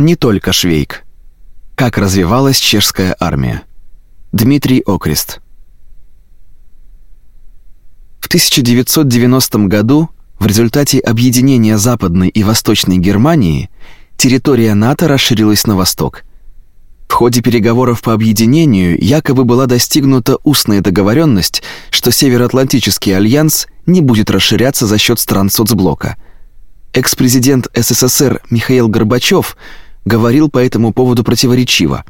Не только Швейк. Как развивалась чешская армия. Дмитрий Окрест. В 1990 году в результате объединения Западной и Восточной Германии территория НАТО расширилась на восток. В ходе переговоров по объединению якобы была достигнута устная договоренность, что Североатлантический альянс не будет расширяться за счет стран соцблока. Экс-президент СССР Михаил Горбачев говорил по этому поводу противоречиво.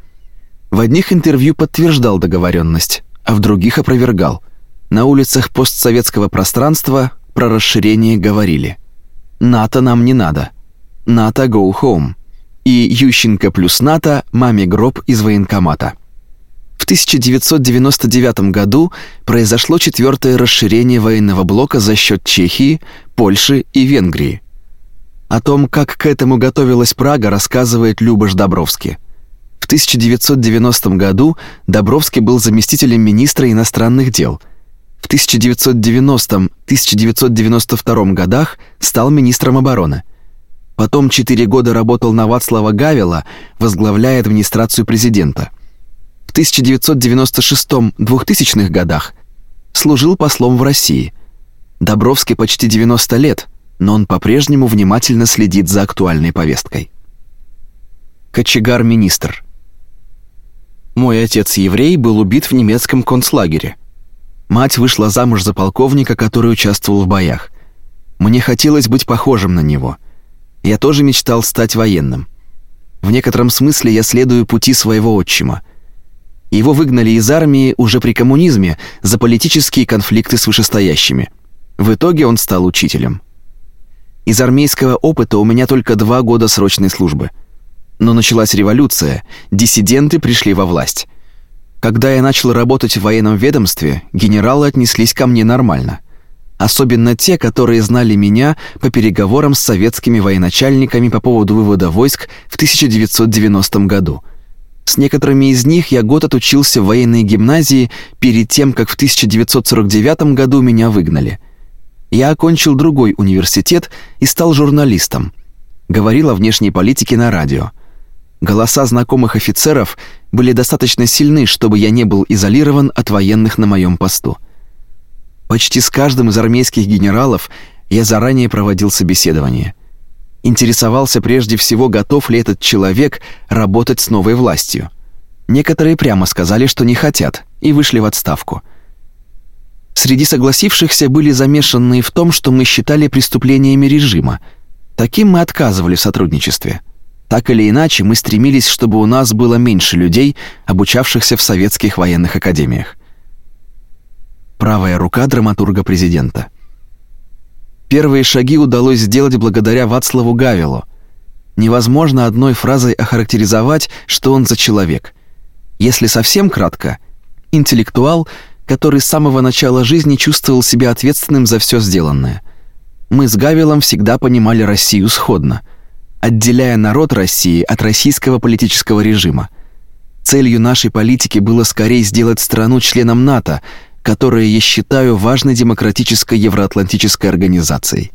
В одних интервью подтверждал договоренность, а в других опровергал. На улицах постсоветского пространства про расширение говорили. НАТО нам не надо. НАТО go home. И Ющенко плюс НАТО маме гроб из военкомата. В 1999 году произошло четвертое расширение военного блока за счет Чехии, Польши и Венгрии. О том, как к этому готовилась Прага, рассказывает Любаш Добровский. В 1990 году Добровский был заместителем министра иностранных дел. В 1990-1992 годах стал министром обороны. Потом 4 года работал на Вацлава Гавела, возглавляя администрацию президента. В 1996-2000 годах служил послом в России. Добровский почти 90 лет – но он по-прежнему внимательно следит за актуальной повесткой. Кочегар-министр. Мой отец еврей был убит в немецком концлагере. Мать вышла замуж за полковника, который участвовал в боях. Мне хотелось быть похожим на него. Я тоже мечтал стать военным. В некотором смысле я следую пути своего отчима. Его выгнали из армии уже при коммунизме за политические конфликты с вышестоящими. В итоге он стал учителем. Из армейского опыта у меня только два года срочной службы. Но началась революция, диссиденты пришли во власть. Когда я начал работать в военном ведомстве, генералы отнеслись ко мне нормально. Особенно те, которые знали меня по переговорам с советскими военачальниками по поводу вывода войск в 1990 году. С некоторыми из них я год отучился в военной гимназии перед тем, как в 1949 году меня выгнали – я окончил другой университет и стал журналистом. Говорил о внешней политике на радио. Голоса знакомых офицеров были достаточно сильны, чтобы я не был изолирован от военных на моем посту. Почти с каждым из армейских генералов я заранее проводил собеседование. Интересовался прежде всего, готов ли этот человек работать с новой властью. Некоторые прямо сказали, что не хотят, и вышли в отставку. Среди согласившихся были замешанные в том, что мы считали преступлениями режима. Таким мы отказывали в сотрудничестве. Так или иначе, мы стремились, чтобы у нас было меньше людей, обучавшихся в советских военных академиях. Правая рука драматурга президента. Первые шаги удалось сделать благодаря Вацлаву Гавелу. Невозможно одной фразой охарактеризовать, что он за человек. Если совсем кратко, интеллектуал – который с самого начала жизни чувствовал себя ответственным за все сделанное. Мы с Гавилом всегда понимали Россию сходно, отделяя народ России от российского политического режима. Целью нашей политики было скорее сделать страну членом НАТО, которая я считаю важной демократической евроатлантической организацией.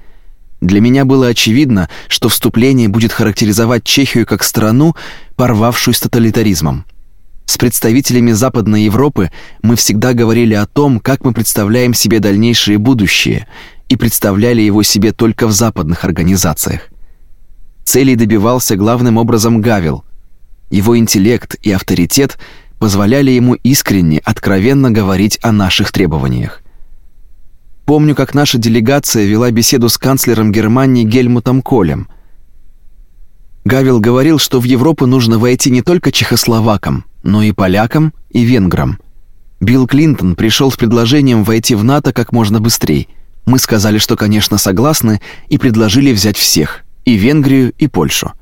Для меня было очевидно, что вступление будет характеризовать Чехию как страну, порвавшую с тоталитаризмом. С представителями Западной Европы мы всегда говорили о том, как мы представляем себе дальнейшее будущее, и представляли его себе только в западных организациях. Целей добивался главным образом Гавел. Его интеллект и авторитет позволяли ему искренне, откровенно говорить о наших требованиях. Помню, как наша делегация вела беседу с канцлером Германии Гельмутом Колем. Гавел говорил, что в Европу нужно войти не только чехословакам, но и полякам, и венграм. Билл Клинтон пришел с предложением войти в НАТО как можно быстрее. Мы сказали, что, конечно, согласны, и предложили взять всех, и Венгрию, и Польшу.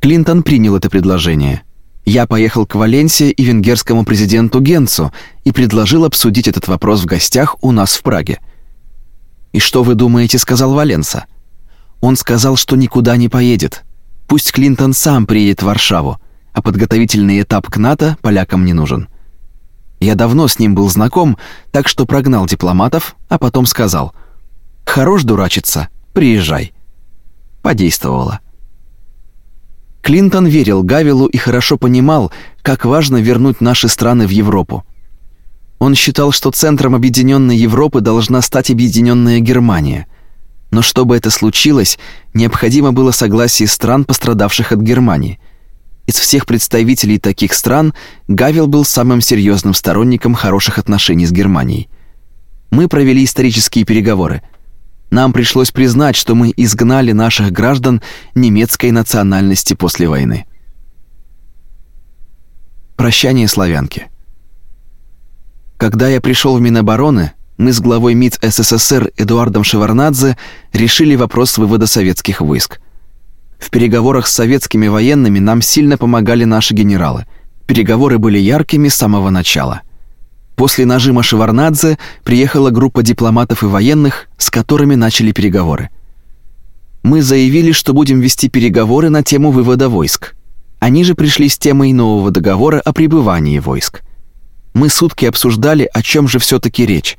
Клинтон принял это предложение. Я поехал к Валенсии и венгерскому президенту Генцу и предложил обсудить этот вопрос в гостях у нас в Праге. «И что вы думаете?» — сказал Валенса. Он сказал, что никуда не поедет. Пусть Клинтон сам приедет в Варшаву а подготовительный этап к НАТО полякам не нужен. Я давно с ним был знаком, так что прогнал дипломатов, а потом сказал: "Хорош дурачиться, приезжай". Подействовало. Клинтон верил Гавилу и хорошо понимал, как важно вернуть наши страны в Европу. Он считал, что центром объединенной Европы должна стать объединенная Германия. Но чтобы это случилось, необходимо было согласие стран, пострадавших от Германии. Из всех представителей таких стран Гавил был самым серьезным сторонником хороших отношений с Германией. Мы провели исторические переговоры. Нам пришлось признать, что мы изгнали наших граждан немецкой национальности после войны. Прощание славянки. Когда я пришел в Минобороны, мы с главой МИД СССР Эдуардом Шеварнадзе решили вопрос вывода советских войск. В переговорах с советскими военными нам сильно помогали наши генералы. Переговоры были яркими с самого начала. После нажима Шеварнадзе приехала группа дипломатов и военных, с которыми начали переговоры. Мы заявили, что будем вести переговоры на тему вывода войск. Они же пришли с темой нового договора о пребывании войск. Мы сутки обсуждали, о чем же все таки речь.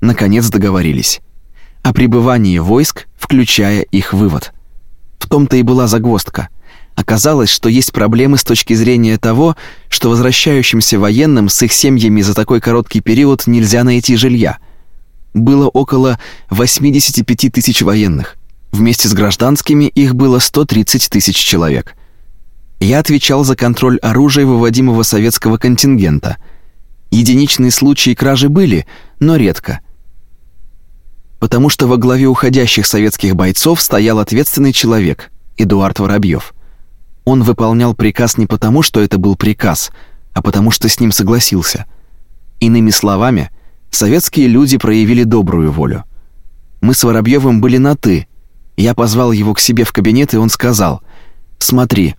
Наконец договорились. О пребывании войск, включая их вывод. В том-то и была загвоздка. Оказалось, что есть проблемы с точки зрения того, что возвращающимся военным с их семьями за такой короткий период нельзя найти жилья. Было около 85 тысяч военных. Вместе с гражданскими их было 130 тысяч человек. Я отвечал за контроль оружия выводимого советского контингента – Единичные случаи кражи были, но редко. Потому что во главе уходящих советских бойцов стоял ответственный человек, Эдуард Воробьев. Он выполнял приказ не потому, что это был приказ, а потому что с ним согласился. Иными словами, советские люди проявили добрую волю. Мы с Воробьевым были на ты. Я позвал его к себе в кабинет, и он сказал: "Смотри,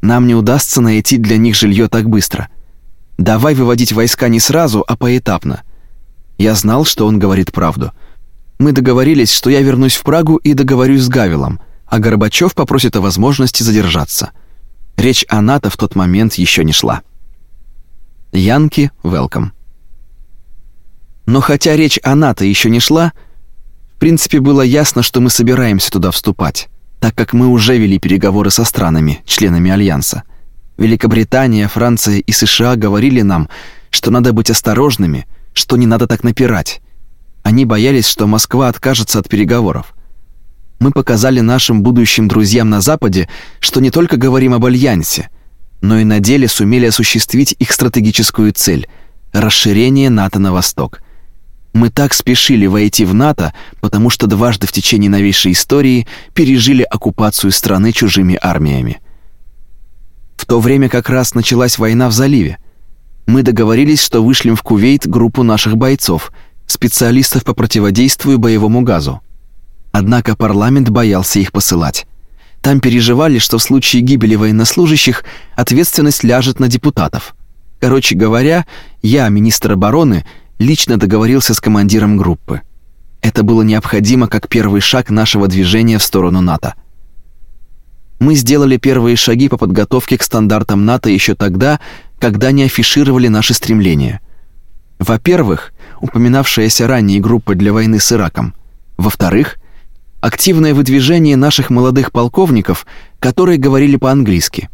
нам не удастся найти для них жилье так быстро. Давай выводить войска не сразу, а поэтапно. Я знал, что он говорит правду. Мы договорились, что я вернусь в Прагу и договорюсь с Гавилом, а Горбачев попросит о возможности задержаться. Речь о НАТО в тот момент еще не шла. Янки, welcome. Но хотя речь о НАТО еще не шла, в принципе было ясно, что мы собираемся туда вступать, так как мы уже вели переговоры со странами, членами альянса. Великобритания, Франция и США говорили нам, что надо быть осторожными, что не надо так напирать. Они боялись, что Москва откажется от переговоров. Мы показали нашим будущим друзьям на Западе, что не только говорим об альянсе, но и на деле сумели осуществить их стратегическую цель расширение НАТО на восток. Мы так спешили войти в НАТО, потому что дважды в течение новейшей истории пережили оккупацию страны чужими армиями. В то время как раз началась война в заливе. Мы договорились, что вышлем в Кувейт группу наших бойцов, специалистов по противодействию боевому газу. Однако парламент боялся их посылать. Там переживали, что в случае гибели военнослужащих ответственность ляжет на депутатов. Короче говоря, я, министр обороны, лично договорился с командиром группы. Это было необходимо как первый шаг нашего движения в сторону НАТО. Мы сделали первые шаги по подготовке к стандартам НАТО еще тогда, когда не афишировали наши стремления. Во-первых, упоминавшаяся ранее группа для войны с Ираком. Во-вторых, активное выдвижение наших молодых полковников, которые говорили по-английски.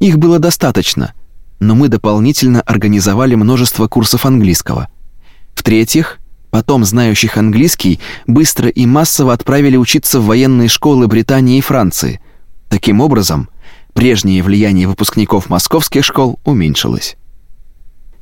Их было достаточно, но мы дополнительно организовали множество курсов английского. В-третьих, потом знающих английский быстро и массово отправили учиться в военные школы Британии и Франции – Таким образом, прежнее влияние выпускников московских школ уменьшилось.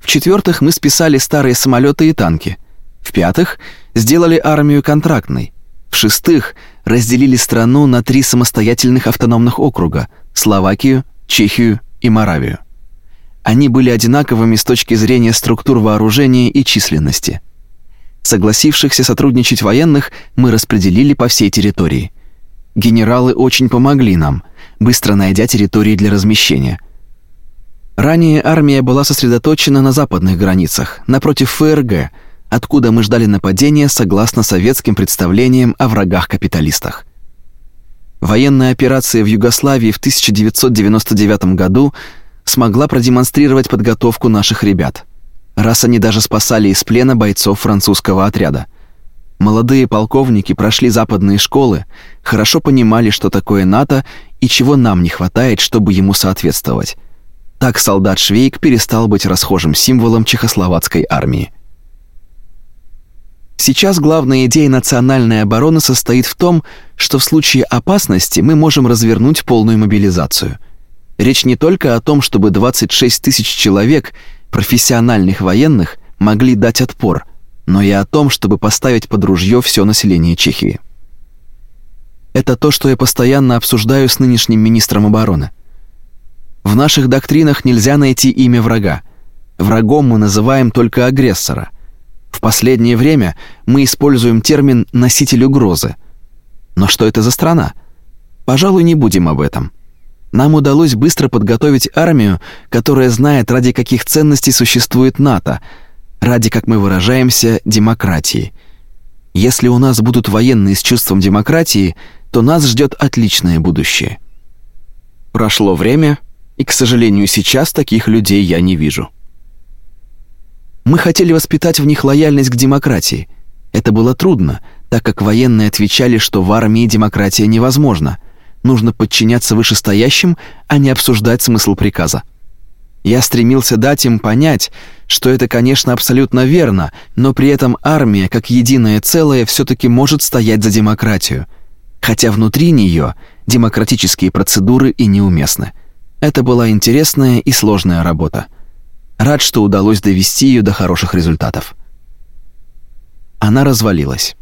В-четвертых, мы списали старые самолеты и танки. В-пятых, сделали армию контрактной. В-шестых, разделили страну на три самостоятельных автономных округа – Словакию, Чехию и Моравию. Они были одинаковыми с точки зрения структур вооружения и численности. Согласившихся сотрудничать военных мы распределили по всей территории – Генералы очень помогли нам, быстро найдя территории для размещения. Ранее армия была сосредоточена на западных границах, напротив ФРГ, откуда мы ждали нападения согласно советским представлениям о врагах-капиталистах. Военная операция в Югославии в 1999 году смогла продемонстрировать подготовку наших ребят, раз они даже спасали из плена бойцов французского отряда. Молодые полковники прошли западные школы, хорошо понимали, что такое НАТО и чего нам не хватает, чтобы ему соответствовать. Так солдат Швейк перестал быть расхожим символом чехословацкой армии. Сейчас главная идея национальной обороны состоит в том, что в случае опасности мы можем развернуть полную мобилизацию. Речь не только о том, чтобы 26 тысяч человек, профессиональных военных, могли дать отпор – но и о том, чтобы поставить под ружье все население Чехии. Это то, что я постоянно обсуждаю с нынешним министром обороны. В наших доктринах нельзя найти имя врага. Врагом мы называем только агрессора. В последнее время мы используем термин носитель угрозы. Но что это за страна? Пожалуй, не будем об этом. Нам удалось быстро подготовить армию, которая знает, ради каких ценностей существует НАТО ради, как мы выражаемся, демократии. Если у нас будут военные с чувством демократии, то нас ждет отличное будущее. Прошло время, и, к сожалению, сейчас таких людей я не вижу. Мы хотели воспитать в них лояльность к демократии. Это было трудно, так как военные отвечали, что в армии демократия невозможна. Нужно подчиняться вышестоящим, а не обсуждать смысл приказа. Я стремился дать им понять, что это, конечно, абсолютно верно, но при этом армия, как единое целое, все таки может стоять за демократию, хотя внутри нее демократические процедуры и неуместны. Это была интересная и сложная работа. Рад, что удалось довести ее до хороших результатов. Она развалилась.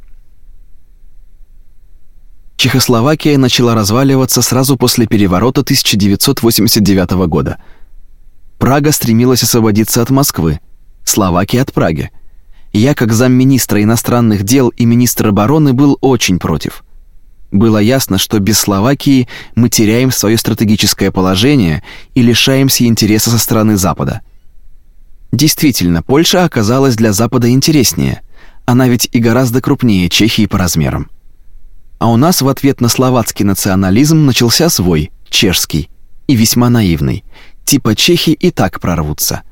Чехословакия начала разваливаться сразу после переворота 1989 года – Прага стремилась освободиться от Москвы, Словакия от Праги. Я, как замминистра иностранных дел и министра обороны, был очень против. Было ясно, что без Словакии мы теряем свое стратегическое положение и лишаемся интереса со стороны Запада. Действительно, Польша оказалась для Запада интереснее. Она ведь и гораздо крупнее Чехии по размерам. А у нас в ответ на словацкий национализм начался свой, чешский, и весьма наивный типа чехи и так прорвутся.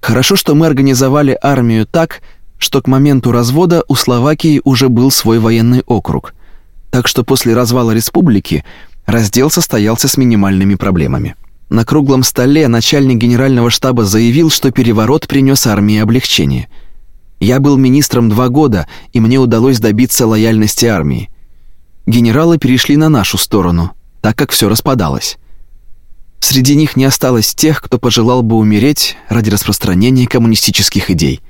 Хорошо, что мы организовали армию так, что к моменту развода у Словакии уже был свой военный округ. Так что после развала республики раздел состоялся с минимальными проблемами. На круглом столе начальник генерального штаба заявил, что переворот принес армии облегчение. Я был министром два года, и мне удалось добиться лояльности армии. Генералы перешли на нашу сторону, так как все распадалось. Среди них не осталось тех, кто пожелал бы умереть ради распространения коммунистических идей.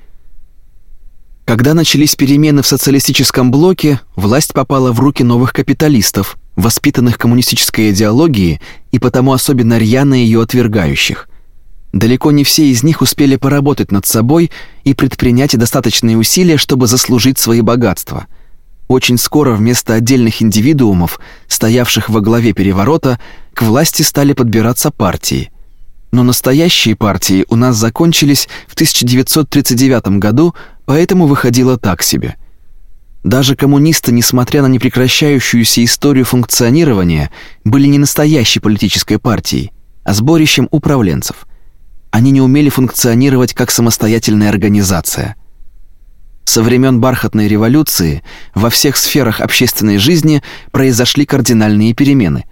Когда начались перемены в социалистическом блоке, власть попала в руки новых капиталистов, воспитанных коммунистической идеологией и потому особенно рьяно ее отвергающих. Далеко не все из них успели поработать над собой и предпринять достаточные усилия, чтобы заслужить свои богатства – очень скоро вместо отдельных индивидуумов, стоявших во главе переворота, к власти стали подбираться партии. Но настоящие партии у нас закончились в 1939 году, поэтому выходило так себе. Даже коммунисты, несмотря на непрекращающуюся историю функционирования, были не настоящей политической партией, а сборищем управленцев. Они не умели функционировать как самостоятельная организация – со времен бархатной революции во всех сферах общественной жизни произошли кардинальные перемены,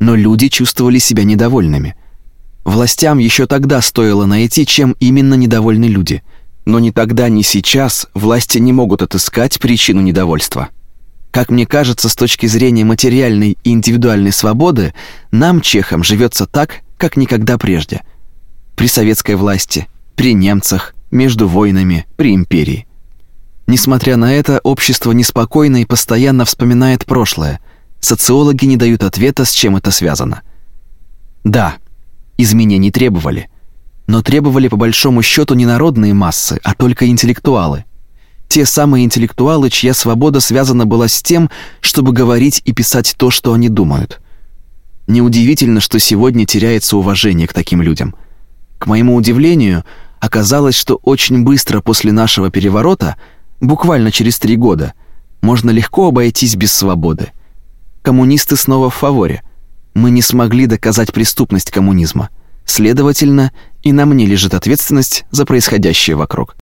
но люди чувствовали себя недовольными. Властям еще тогда стоило найти, чем именно недовольны люди, но ни тогда, ни сейчас власти не могут отыскать причину недовольства. Как мне кажется, с точки зрения материальной и индивидуальной свободы, нам, чехам, живется так, как никогда прежде. При советской власти, при немцах, между войнами, при империи. Несмотря на это, общество неспокойно и постоянно вспоминает прошлое. Социологи не дают ответа, с чем это связано. Да, изменений требовали. Но требовали по большому счету не народные массы, а только интеллектуалы. Те самые интеллектуалы, чья свобода связана была с тем, чтобы говорить и писать то, что они думают. Неудивительно, что сегодня теряется уважение к таким людям. К моему удивлению, оказалось, что очень быстро после нашего переворота – буквально через три года, можно легко обойтись без свободы. Коммунисты снова в фаворе. Мы не смогли доказать преступность коммунизма. Следовательно, и на мне лежит ответственность за происходящее вокруг.